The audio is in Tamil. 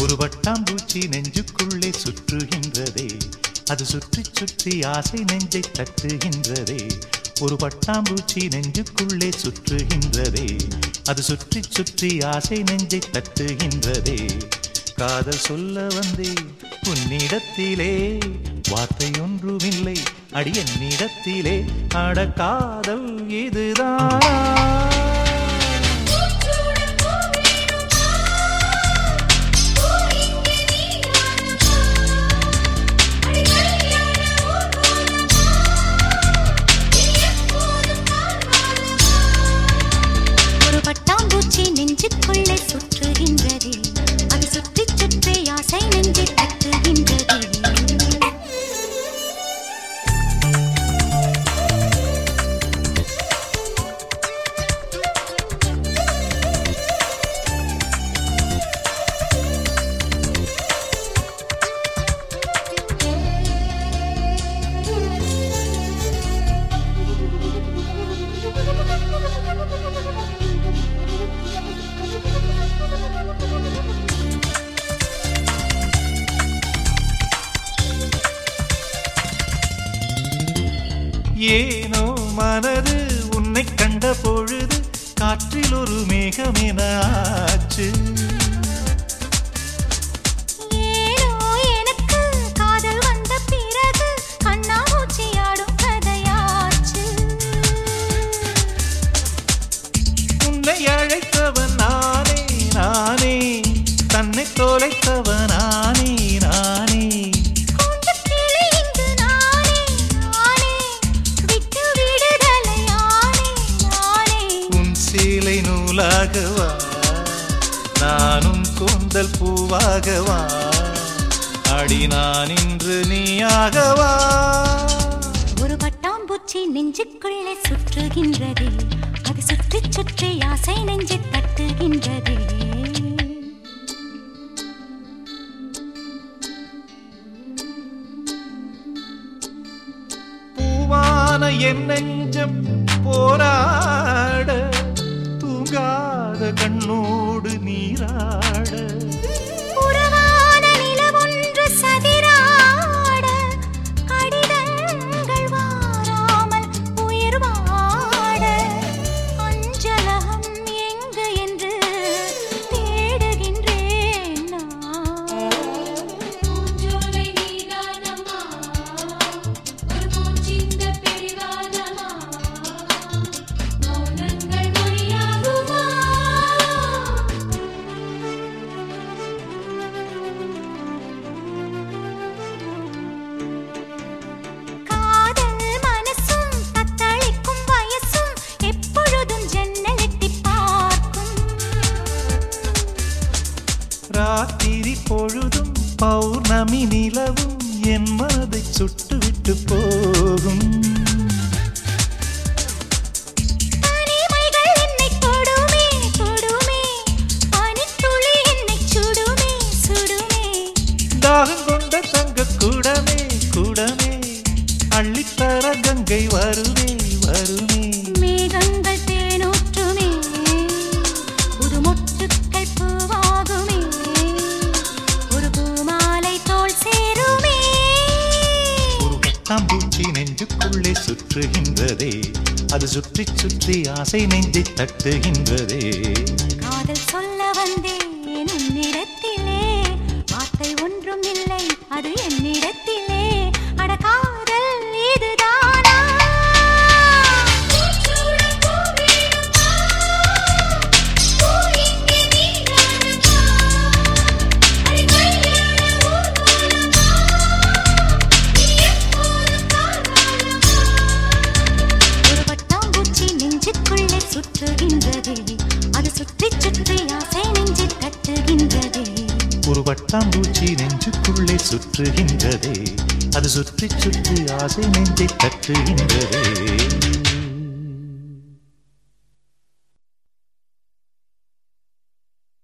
ஒரு வட்டாம்பூச்சி நெஞ்சுக்குள்ளே சுற்றுகின்றதே. அது சுற்றி சுற்றி ஆசை நெஞ்சை தட்டுகின்றதே. ஒரு பட்டாம்பூச்சி நெஞ்சுக்குள்ளே சுற்றுகின்றதே. அது சுற்றி சுற்றி ஆசை நெஞ்சை தட்டுகின்றதே. காதல் சொல்ல வந்தே உன்னிடத்திலே வார்த்தை ஒன்றுமில்லை அடி என்னிடத்திலே அட காதல் இதுதான் சுற்றுகின்றதே ஏனோ மனது உன்னை கண்ட பொழுது காற்றில் ஒரு மேகமென நானும் கூந்தல் பூவாகவா? அடி நான் இன்று நீயாகவா? ஒரு பட்டாம்பூச்சி நெஞ்சுக்குள்ளே சுற்றுகின்றதே. அது சுற்றி சுற்றி ஆசை நெஞ்சை தட்டுகின்றதே. பூவான என் நெஞ்சம் தூங்காத கண்ணோடு நீராட பௌர்ணமி நிலவும் என் மனதை சுட்டுவிட்டு போகும். தாகம் கொண்ட தங்க குடமே குடமே. அள்ளித்தர கங்கை வருமே வருமே. மேகங்கள் நெஞ்சுக்குள்ளே சுற்றுகின்றதே. அது சுற்றி சுற்றி ஆசை நெஞ்சை தட்டுகின்றதே. காதல் சொல்ல வந்தேன் உன்னிடத்திலே. வார்த்தை ஒன்றும் இல்லை அது என்னிடத்தில். சுற்றுகின்றதே. அது சுற்றி சுற்றி ஆசை நெஞ்சை தட்டுகின்றதே ஒரு வட்டாம்பூச்சி நெஞ்சுக்குள்ளே சுற்றுகின்றதே. அது சுற்றி சுற்றி ஆசை நெஞ்சை தட்டுகின்றதே